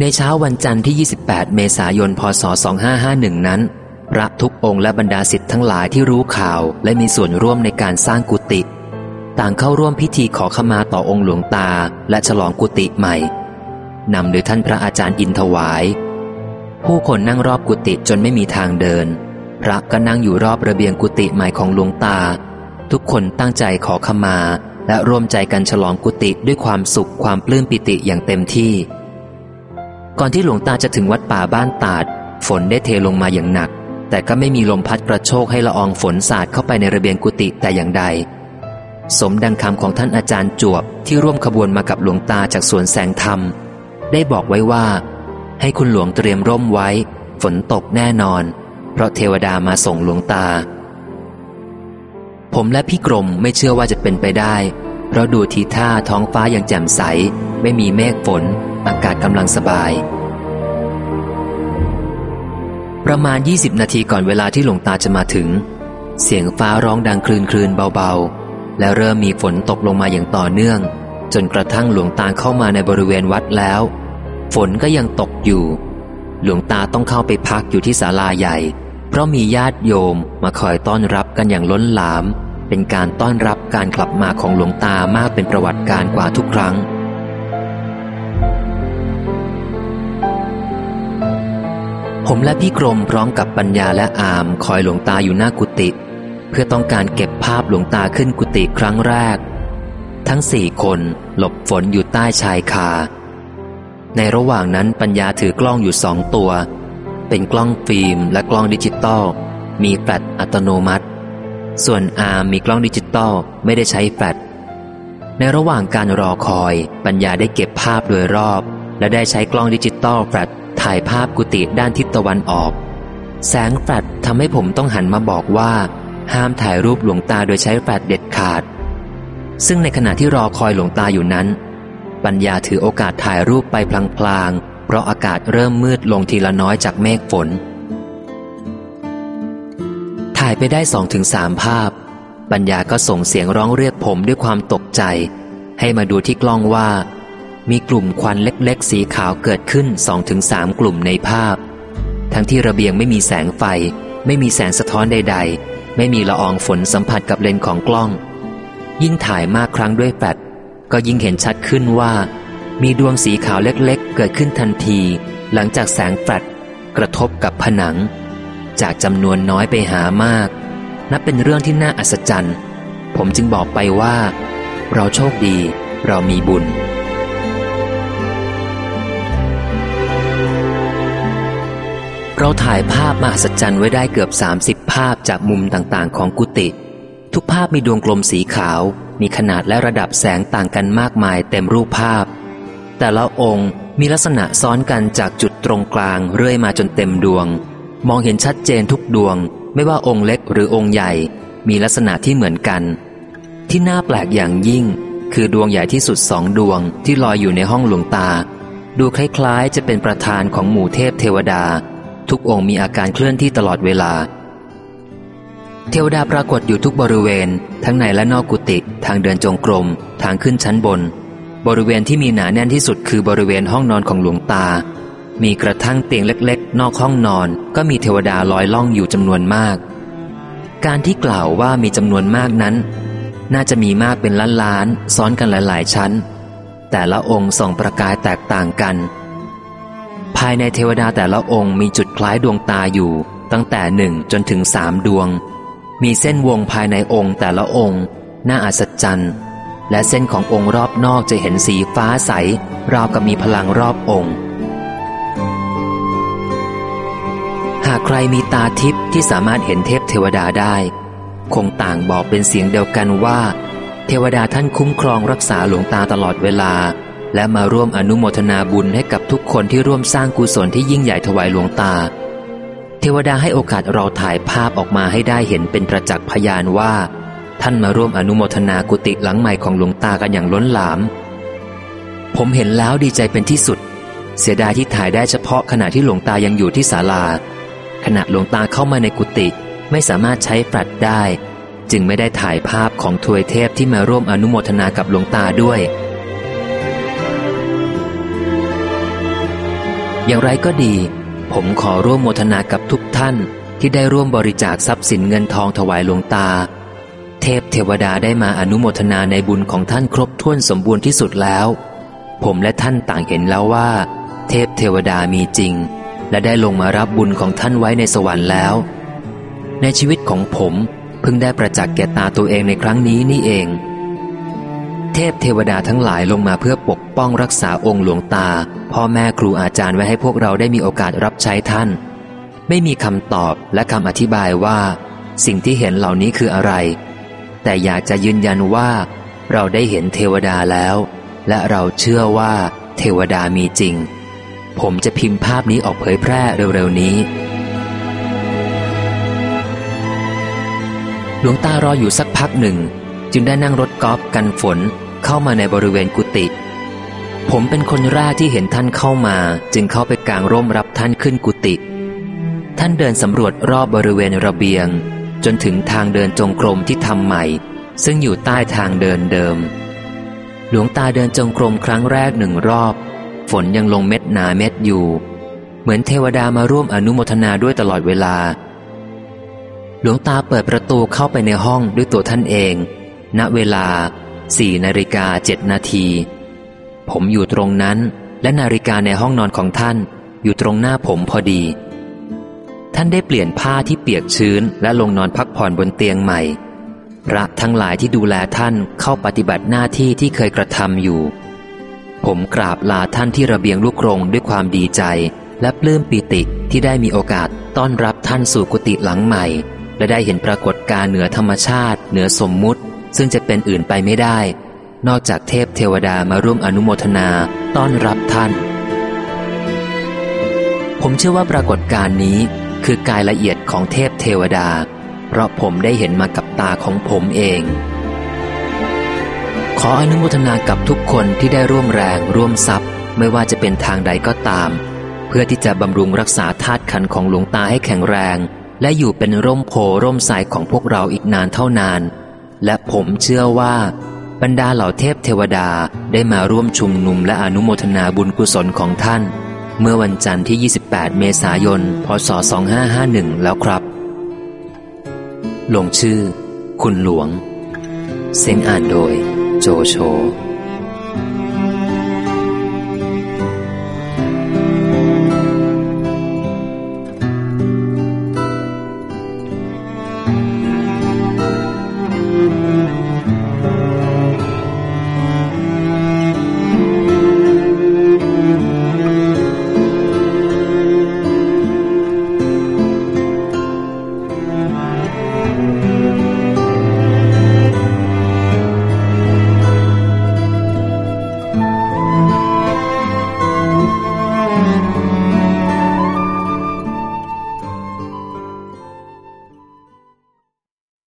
ในเช้าวันจันทร์ที่ 28 เมษายน พศ 2551 นั้น พระทุกองค์และบรรดาสิทธิ์ทั้งหลายที่รู้ข่าวและมีส่วนร่วมในการสร้างกุฏิต่างเข้าร่วมพิธีขอขมาต่อองค์หลวงตาและฉลองกุฏิใหม่นำโดยท่านพระอาจารย์อินถวาย ผู้คนนั่งรอบกุฏิจนไม่มีทางเดิน พระก็นั่งอยู่รอบระเบียงกุฏิใหม่ของหลวงตา ทุกคนตั้งใจขอขมา และร่วมใจกันฉลองกุฏิด้วยความสุขความปลื้มปิติอย่างเต็มที่ ก่อนที่หลวงตาจะถึงวัดป่าบ้านตาด ฝนได้เทลงมาอย่างหนัก แต่ก็ไม่มีลมพัดกระโชกให้ละอองฝนสาดเข้าไปในระเบียงกุฏิแต่อย่างใด สมดังคำของท่านอาจารย์จวบที่ร่วมขบวนมากับหลวงตาจากสวนแสงธรรม ได้บอกไว้ว่า ให้คุณหลวงเตรียมร่มไว้ ฝนตกแน่นอน เพราะเทวดามาส่งหลวงตา ผมและพี่กรมไม่เชื่อว่าจะเป็นไปได้ เพราะดูทีท่าท้องฟ้ายังแจ่มใส ไม่มีเมฆฝน อากาศกำลังสบาย ประมาณ 20 นาทีก่อนเวลาที่หลวงตาจะมาถึง เสียงฟ้าร้องดังคลืนคลืนเบาๆ และเริ่มมีฝนตกลงมาอย่างต่อเนื่อง จนกระทั่งหลวงตาเข้ามาในบริเวณวัดแล้ว ฝนก็ยังตกอยู่ หลวงตาต้องเข้าไปพักอยู่ที่ศาลาใหญ่ เพราะมีญาติโยมมาคอยต้อนรับกันอย่างล้นหลาม เป็นการต้อนรับการกลับมาของหลวงตามากเป็นประวัติการกว่าทุกครั้ง ผมและพี่กรมพร้อมกับปัญญาและอามคอยหลวงตาอยู่หน้ากุฏิเพื่อต้องการเก็บภาพหลวงตาขึ้นกุฏิครั้งแรก ทั้งสี่คนหลบฝนอยู่ใต้ชายคา ในระหว่างนั้นปัญญาถือกล้องอยู่สองตัว เป็นกล้องฟิล์มและกล้องดิจิตอลมีแฟลชอัตโนมัติ ส่วนอาร์มมีกล้องดิจิตอลไม่ได้ใช้แฟลชในระหว่างการรอคอยปัญญาได้เก็บภาพโดยรอบ และได้ใช้กล้องดิจิตอลแฟลช ถ่ายภาพกุฏิด้านทิศตะวันออก แสงแฟลชทำให้ผมต้องหันมาบอกว่า ห้ามถ่ายรูปหลวงตาโดยใช้แฟลชเด็ดขาด ซึ่งในขณะที่รอคอยหลวงตาอยู่นั้น ปัญญาถือโอกาสถ่ายรูปไปพลางๆ เพราะอากาศเริ่มมืดลงทีละน้อยจากเมฆฝน ถ่ายไปได้สองถึงสามภาพ ปัญญาก็ส่งเสียงร้องเรียกผมด้วยความตกใจ ให้มาดูที่กล้องว่า มีกลุ่มควันเล็กๆ สีขาวเกิดขึ้นสองถึงสามกลุ่มในภาพ ทั้งที่ระเบียงไม่มีแสงไฟ ไม่มีแสงสะท้อนใด ๆ ไม่มีละอองฝนสัมผัสกับเลนของกล้อง ยิ่งถ่ายมากครั้งด้วยแฟลชก็ยิ่งเห็นชัดขึ้นว่า มีดวงสีขาวเล็กๆ เกิดขึ้นทันที หลังจากแสงแฟลชกระทบกับผนัง จากจำนวนน้อยไปหามาก นับเป็นเรื่องที่น่าอัศจรรย์ ผมจึงบอกไปว่า เราโชคดี เรามีบุญ เราถ่ายภาพมหัศจรรย์ไว้ได้เกือบ 30 ภาพจากมุมต่างๆ ของกุฏิทุกภาพมีดวงกลมสีขาว มีขนาดและระดับแสงต่างกันมากมายเต็มรูปภาพ แต่ละองค์มีลักษณะซ้อนกันจากจุดตรงกลางเรื่อยมาจนเต็มดวง มองเห็นชัดเจนทุกดวง ไม่ว่าองค์เล็กหรือองค์ใหญ่ มีลักษณะที่เหมือนกัน ที่น่าแปลกอย่างยิ่ง คือดวงใหญ่ที่สุดสองดวงที่ลอยอยู่ในห้องหลวงตา ดูคล้ายๆ จะเป็นประธานของหมู่เทพเทวดา ทุกองค์มีอาการเคลื่อนที่ตลอดเวลา เทวดาปรากฏอยู่ทุกบริเวณ ทั้งในและนอกกุฏิทางเดินจงกรม ทางขึ้นชั้นบน บริเวณที่มีหนาแน่นที่สุดคือบริเวณห้องนอนของหลวงตา มีกระทั่งเตียงเล็กๆ นอกห้องนอน ก็มีเทวดาลอยล่องอยู่จำนวนมาก การที่กล่าวว่ามีจำนวนมากนั้น น่าจะมีมากเป็นล้านๆซ้อนกันหลาย ๆ ชั้น แต่ละองค์ส่องประกายแตกต่างกัน ภายในเทวดาแต่ละองค์มีจุดคล้ายดวงตาอยู่ ตั้งแต่หนึ่งจนถึงสามดวง มีเส้นวงภายในองค์แต่ละองค์น่าอัศจรรย์ และเส้นขององค์รอบนอกจะเห็นสีฟ้าใส ราวกับมีพลังรอบองค์ หากใครมีตาทิพย์ที่สามารถเห็นเทพเทวดาได้ คงต่างบอกเป็นเสียงเดียวกันว่า เทวดาท่านคุ้มครองรักษาหลวงตาตลอดเวลา และมาร่วมอนุโมทนาบุญให้กับทุกคนที่ร่วมสร้างกุศลที่ยิ่งใหญ่ถวายหลวงตา เทวดาให้โอกาสเราถ่ายภาพออกมาให้ได้เห็นเป็นประจักษ์พยานว่า ท่านมาร่วมอนุโมทนากุฏิหลังใหม่ของหลวงตากันอย่างล้นหลาม ผมเห็นแล้วดีใจเป็นที่สุด เสียดายที่ถ่ายได้เฉพาะขณะที่หลวงตายังอยู่ที่ศาลา ขณะหลวงตาเข้ามาในกุฏิไม่สามารถใช้แฟลชได้ จึงไม่ได้ถ่ายภาพของทวยเทพที่มาร่วมอนุโมทนากับหลวงตาด้วย อย่างไรก็ดี ผมขอร่วมโมทนากับทุกท่านที่ได้ร่วมบริจาคทรัพย์สินเงินทองถวายหลวงตา เทพเทวดาได้มาอนุโมทนาในบุญของท่านครบถ้วนสมบูรณ์ที่สุดแล้ว ผมและท่านต่างเห็นแล้วว่า เทพเทวดามีจริง และได้ลงมารับบุญของท่านไว้ในสวรรค์แล้ว ในชีวิตของผมเพิ่งได้ประจักษ์แก่ตาตัวเองในครั้งนี้นี่เอง ทพเทวดาทั้งหลายลงมาเพื่อปกป้องรักษาองค์หลวงตา พ่อแม่ครูอาจารย์ไว้ให้พวกเราได้มีโอกาสรับใช้ท่าน ไม่มีคำตอบและคำอธิบายว่า สิ่งที่เห็นเหล่านี้คืออะไร แต่อยากจะยืนยันว่า เราได้เห็นเทวดาแล้ว และเราเชื่อว่า เทวดามีจริง ผมจะพิมพ์ภาพนี้ออกเผยแพร่เร็วๆนี้หลวงตารออยู่สักพักหนึ่ง จึงได้นั่งรถกอล์ฟกันฝน เข้ามาในบริเวณกุฏิผมเป็นคนแรกที่เห็นท่านเข้ามา จึงเข้าไปกางร่มรับท่านขึ้นกุฏิท่านเดินสำรวจรอบบริเวณระเบียง จนถึงทางเดินจงกรมที่ทำใหม่ ซึ่งอยู่ใต้ทางเดินเดิม หลวงตาเดินจงกรมครั้งแรกหนึ่งรอบ ฝนยังลงเม็ดหนาเม็ดอยู่ เหมือนเทวดามาร่วมอนุโมทนาด้วยตลอดเวลา หลวงตาเปิดประตูเข้าไปในห้องด้วยตัวท่านเอง ณเวลา สี่นาฬิกาเจ็ดนาที ผมอยู่ตรงนั้น และนาฬิกาในห้องนอนของท่าน อยู่ตรงหน้าผมพอดี ท่านได้เปลี่ยนผ้าที่เปียกชื้น และลงนอนพักผ่อนบนเตียงใหม่ พระทั้งหลายที่ดูแลท่านเข้าปฏิบัติหน้าที่ที่เคยกระทำอยู่ ผมกราบลาท่านที่ระเบียงลูกรงด้วยความดีใจ และปลื้มปีติที่ได้มีโอกาสต้อนรับท่านสู่กุฏิหลังใหม่ และได้เห็นปรากฏการณ์เหนือธรรมชาติ เหนือสมมุติ ซึ่งจะเป็นอื่นไปไม่ได้ นอกจากเทพเทวดามาร่วมอนุโมทนาต้อนรับท่าน ผมเชื่อว่าปรากฏการณ์นี้คือกายละเอียดของเทพเทวดา เพราะผมได้เห็นมากับตาของผมเอง ขออนุโมทนากับทุกคนที่ได้ร่วมแรงร่วมทรัพย์ ไม่ว่าจะเป็นทางใดก็ตาม เพื่อที่จะบำรุงรักษาธาตุขันของหลวงตาให้แข็งแรง และอยู่เป็นร่มโพร่มสายของพวกเราอีกนานเท่านาน และผมเชื่อว่า บรรดาเหล่าเทพเทวดาได้มาร่วมชุมนุมและอนุโมทนาบุญกุศลของท่าน เมื่อวันจันทร์ที่ 28 เมษายน พศ 2551 แล้วครับ ลงชื่อ คุณหลวงเซ็งอ่านโดย โจโฉ